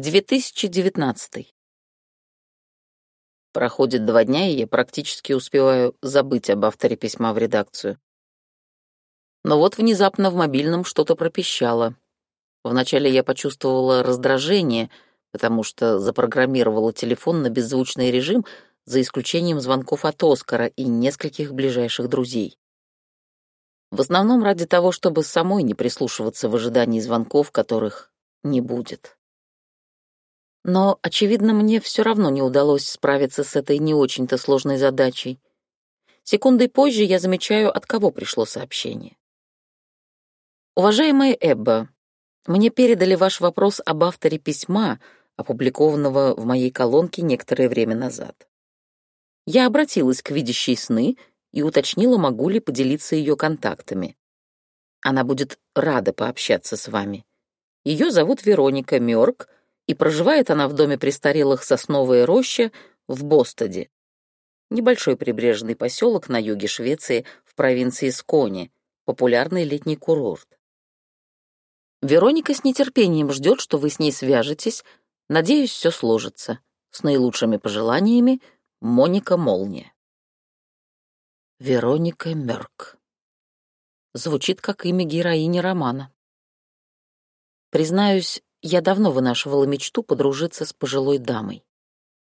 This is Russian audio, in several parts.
2019. Проходит два дня, и я практически успеваю забыть об авторе письма в редакцию. Но вот внезапно в мобильном что-то пропищало. Вначале я почувствовала раздражение, потому что запрограммировала телефон на беззвучный режим, за исключением звонков от Оскара и нескольких ближайших друзей. В основном ради того, чтобы самой не прислушиваться в ожидании звонков, которых не будет. Но, очевидно, мне все равно не удалось справиться с этой не очень-то сложной задачей. Секундой позже я замечаю, от кого пришло сообщение. «Уважаемая Эбба, мне передали ваш вопрос об авторе письма, опубликованного в моей колонке некоторое время назад. Я обратилась к видящей сны и уточнила, могу ли поделиться ее контактами. Она будет рада пообщаться с вами. Ее зовут Вероника Мёрк, и проживает она в доме престарелых «Сосновая роща» в Бостоде. Небольшой прибрежный поселок на юге Швеции в провинции Скони, популярный летний курорт. Вероника с нетерпением ждет, что вы с ней свяжетесь. Надеюсь, все сложится. С наилучшими пожеланиями, Моника Молния. Вероника Мёрк. Звучит как имя героини романа. Признаюсь, я давно вынашивала мечту подружиться с пожилой дамой.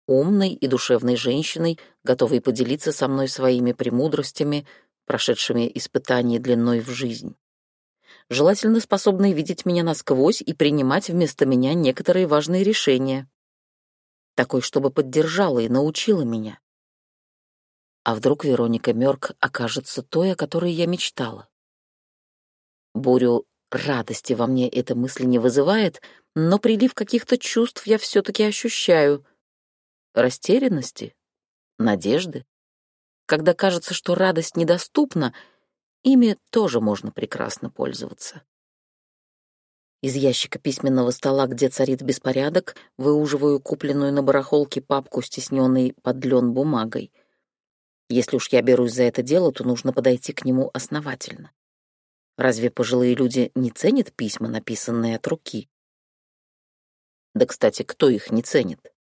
Умной и душевной женщиной, готовой поделиться со мной своими премудростями, прошедшими испытания длиной в жизнь. Желательно способной видеть меня насквозь и принимать вместо меня некоторые важные решения. Такой, чтобы поддержала и научила меня. А вдруг Вероника Мёрк окажется той, о которой я мечтала? Бурю радости во мне эта мысль не вызывает, но прилив каких-то чувств я все-таки ощущаю. Растерянности, надежды. Когда кажется, что радость недоступна, ими тоже можно прекрасно пользоваться. Из ящика письменного стола, где царит беспорядок, выуживаю купленную на барахолке папку, стесненной под лен бумагой. Если уж я берусь за это дело, то нужно подойти к нему основательно. Разве пожилые люди не ценят письма, написанные от руки? Да, кстати, кто их не ценит?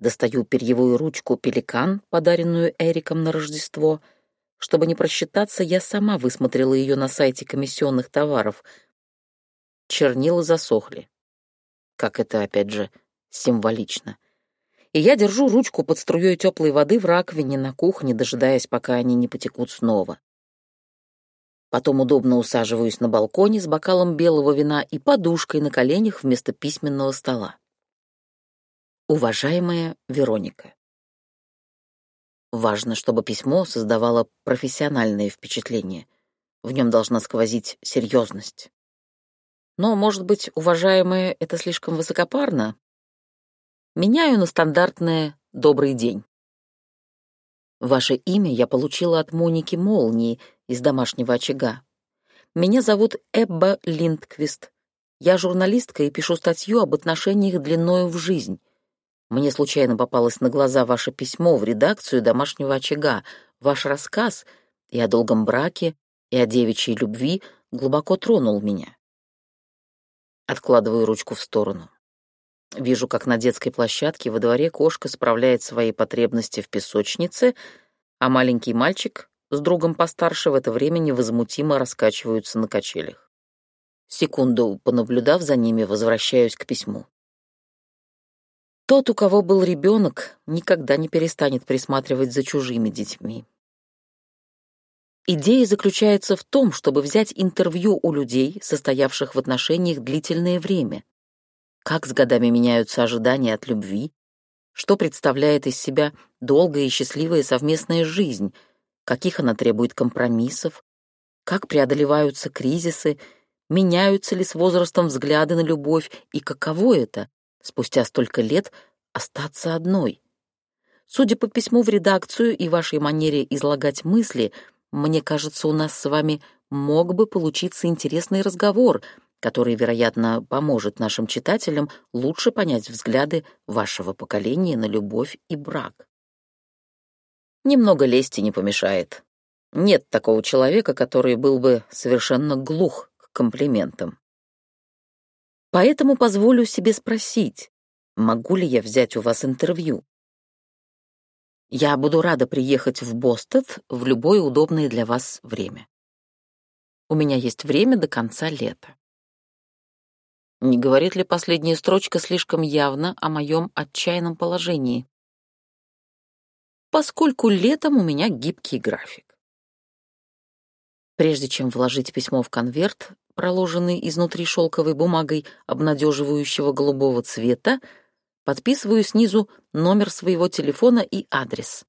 Достаю перьевую ручку «Пеликан», подаренную Эриком на Рождество. Чтобы не просчитаться, я сама высмотрела ее на сайте комиссионных товаров. Чернила засохли. Как это, опять же, символично и я держу ручку под струей теплой воды в раковине на кухне, дожидаясь, пока они не потекут снова. Потом удобно усаживаюсь на балконе с бокалом белого вина и подушкой на коленях вместо письменного стола. Уважаемая Вероника, Важно, чтобы письмо создавало профессиональное впечатление. В нем должна сквозить серьезность. Но, может быть, уважаемая, это слишком высокопарно, Меняю на стандартное «добрый день». Ваше имя я получила от Моники Молнии из домашнего очага. Меня зовут Эбба Линдквист. Я журналистка и пишу статью об отношениях длиною в жизнь. Мне случайно попалось на глаза ваше письмо в редакцию домашнего очага. Ваш рассказ и о долгом браке, и о девичьей любви глубоко тронул меня. Откладываю ручку в сторону. Вижу, как на детской площадке во дворе кошка справляет свои потребности в песочнице, а маленький мальчик с другом постарше в это время невозмутимо раскачиваются на качелях. Секунду понаблюдав за ними, возвращаюсь к письму. Тот, у кого был ребенок, никогда не перестанет присматривать за чужими детьми. Идея заключается в том, чтобы взять интервью у людей, состоявших в отношениях длительное время, как с годами меняются ожидания от любви, что представляет из себя долгая и счастливая совместная жизнь, каких она требует компромиссов, как преодолеваются кризисы, меняются ли с возрастом взгляды на любовь и каково это, спустя столько лет, остаться одной. Судя по письму в редакцию и вашей манере излагать мысли, мне кажется, у нас с вами мог бы получиться интересный разговор — который, вероятно, поможет нашим читателям лучше понять взгляды вашего поколения на любовь и брак. Немного лести не помешает. Нет такого человека, который был бы совершенно глух к комплиментам. Поэтому позволю себе спросить, могу ли я взять у вас интервью. Я буду рада приехать в Бостон в любое удобное для вас время. У меня есть время до конца лета. Не говорит ли последняя строчка слишком явно о моем отчаянном положении? Поскольку летом у меня гибкий график. Прежде чем вложить письмо в конверт, проложенный изнутри шелковой бумагой обнадеживающего голубого цвета, подписываю снизу номер своего телефона и адрес.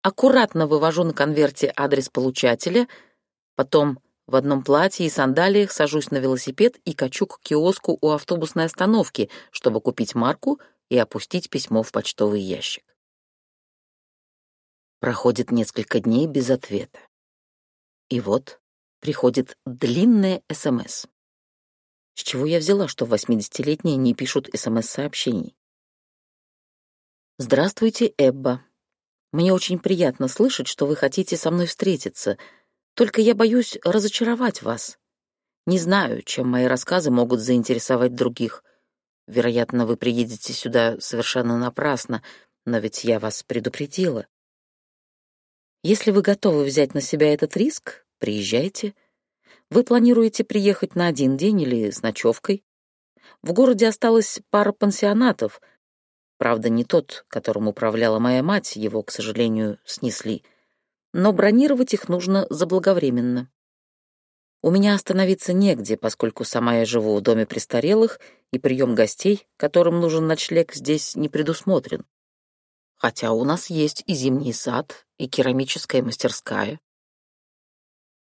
Аккуратно вывожу на конверте адрес получателя, потом в одном платье и сандалиях сажусь на велосипед и качу к киоску у автобусной остановки, чтобы купить марку и опустить письмо в почтовый ящик. Проходит несколько дней без ответа. И вот приходит длинное СМС. С чего я взяла, что 80-летние не пишут СМС-сообщений? «Здравствуйте, Эбба. Мне очень приятно слышать, что вы хотите со мной встретиться — только я боюсь разочаровать вас. Не знаю, чем мои рассказы могут заинтересовать других. Вероятно, вы приедете сюда совершенно напрасно, но ведь я вас предупредила. Если вы готовы взять на себя этот риск, приезжайте. Вы планируете приехать на один день или с ночевкой? В городе осталось пара пансионатов. Правда, не тот, которым управляла моя мать, его, к сожалению, снесли но бронировать их нужно заблаговременно. У меня остановиться негде, поскольку сама я живу в доме престарелых, и прием гостей, которым нужен ночлег, здесь не предусмотрен. Хотя у нас есть и зимний сад, и керамическая мастерская.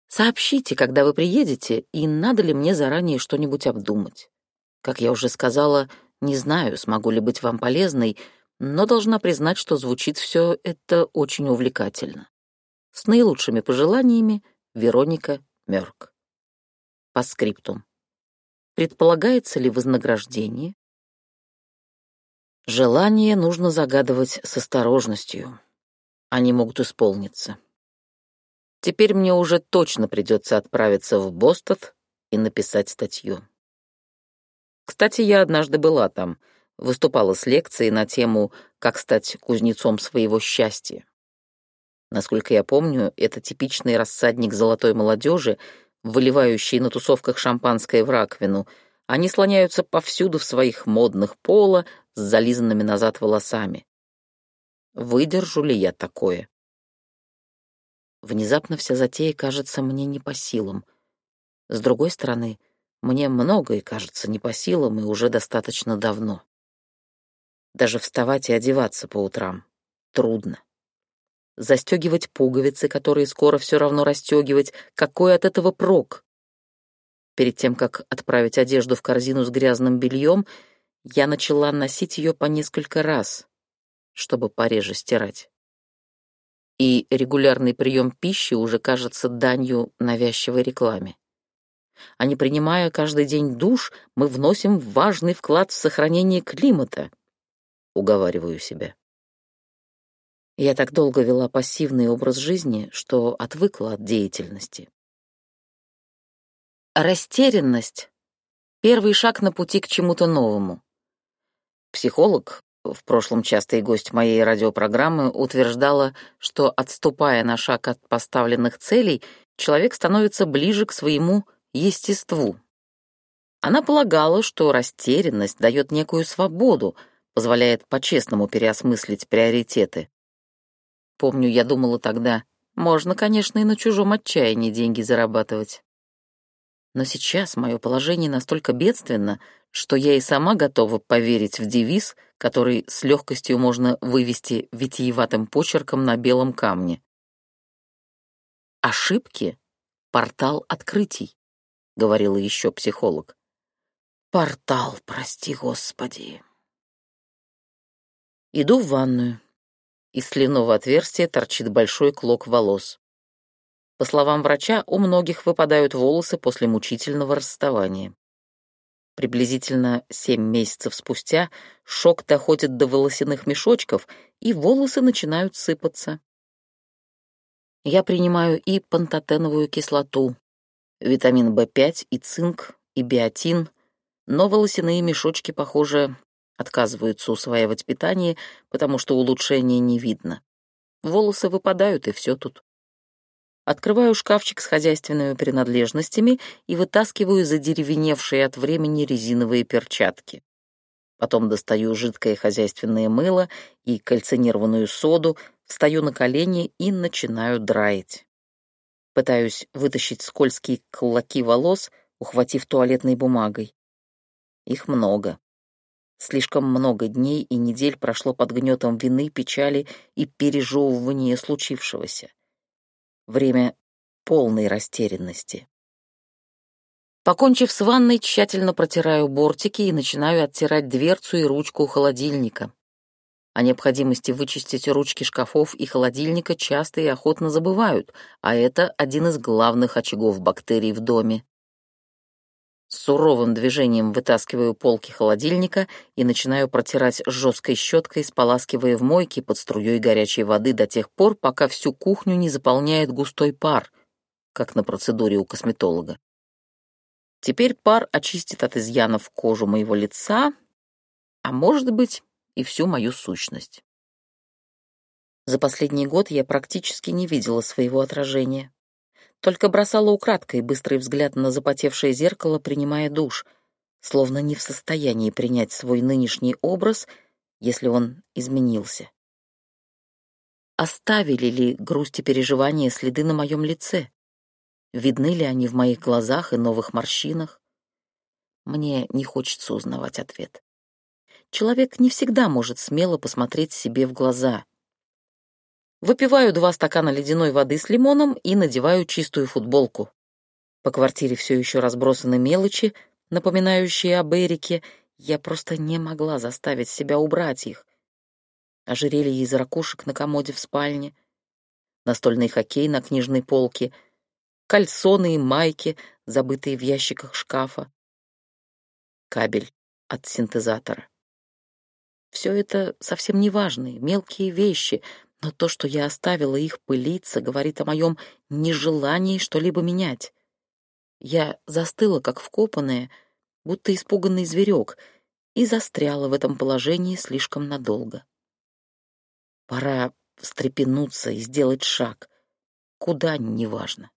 Сообщите, когда вы приедете, и надо ли мне заранее что-нибудь обдумать. Как я уже сказала, не знаю, смогу ли быть вам полезной, но должна признать, что звучит все это очень увлекательно. С наилучшими пожеланиями, Вероника Мёрк. По скриптум. Предполагается ли вознаграждение? Желания нужно загадывать с осторожностью. Они могут исполниться. Теперь мне уже точно придется отправиться в Бостон и написать статью. Кстати, я однажды была там, выступала с лекцией на тему «Как стать кузнецом своего счастья». Насколько я помню, это типичный рассадник золотой молодежи, выливающий на тусовках шампанское в раковину. Они слоняются повсюду в своих модных поло с зализанными назад волосами. Выдержу ли я такое? Внезапно вся затея кажется мне не по силам. С другой стороны, мне многое кажется не по силам и уже достаточно давно. Даже вставать и одеваться по утрам трудно застегивать пуговицы, которые скоро все равно расстегивать. Какой от этого прок? Перед тем, как отправить одежду в корзину с грязным бельем, я начала носить ее по несколько раз, чтобы пореже стирать. И регулярный прием пищи уже кажется данью навязчивой рекламе. А не принимая каждый день душ, мы вносим важный вклад в сохранение климата, уговариваю себя. Я так долго вела пассивный образ жизни, что отвыкла от деятельности. Растерянность — первый шаг на пути к чему-то новому. Психолог, в прошлом частый гость моей радиопрограммы, утверждала, что, отступая на шаг от поставленных целей, человек становится ближе к своему естеству. Она полагала, что растерянность дает некую свободу, позволяет по-честному переосмыслить приоритеты. Помню, я думала тогда, можно, конечно, и на чужом отчаянии деньги зарабатывать. Но сейчас мое положение настолько бедственно, что я и сама готова поверить в девиз, который с легкостью можно вывести витиеватым почерком на белом камне. «Ошибки — портал открытий», — говорила еще психолог. «Портал, прости господи». Иду в ванную. Из слюного отверстия торчит большой клок волос. По словам врача, у многих выпадают волосы после мучительного расставания. Приблизительно семь месяцев спустя шок доходит до волосяных мешочков, и волосы начинают сыпаться. Я принимаю и пантотеновую кислоту, витамин В5, и цинк, и биотин, Но волосяные мешочки, похоже, отказываются усваивать питание, потому что улучшения не видно. Волосы выпадают, и все тут. Открываю шкафчик с хозяйственными принадлежностями и вытаскиваю задеревеневшие от времени резиновые перчатки. Потом достаю жидкое хозяйственное мыло и кальцинированную соду, встаю на колени и начинаю драить. Пытаюсь вытащить скользкие клоки волос, ухватив туалетной бумагой. Их много. Слишком много дней и недель прошло под гнетом вины, печали и пережевывания случившегося. Время полной растерянности. Покончив с ванной, тщательно протираю бортики и начинаю оттирать дверцу и ручку холодильника. О необходимости вычистить ручки шкафов и холодильника часто и охотно забывают, а это один из главных очагов бактерий в доме. С суровым движением вытаскиваю полки холодильника и начинаю протирать жесткой щеткой, споласкивая в мойке под струей горячей воды до тех пор, пока всю кухню не заполняет густой пар, как на процедуре у косметолога. Теперь пар очистит от изъянов кожу моего лица, а может быть и всю мою сущность. За последний год я практически не видела своего отражения только бросала украдкой быстрый взгляд на запотевшее зеркало, принимая душ, словно не в состоянии принять свой нынешний образ, если он изменился. Оставили ли грусть и переживания следы на моем лице? Видны ли они в моих глазах и новых морщинах? Мне не хочется узнавать ответ. Человек не всегда может смело посмотреть себе в глаза, Выпиваю два стакана ледяной воды с лимоном и надеваю чистую футболку. По квартире все еще разбросаны мелочи, напоминающие об Эрике. Я просто не могла заставить себя убрать их. Ожерелье из ракушек на комоде в спальне, настольный хоккей на книжной полке, кальсоны и майки, забытые в ящиках шкафа, кабель от синтезатора. Все это совсем неважные, мелкие вещи — но то, что я оставила их пылиться, говорит о моем нежелании что-либо менять. Я застыла, как вкопанная, будто испуганный зверек, и застряла в этом положении слишком надолго. Пора встрепенуться и сделать шаг. Куда — неважно.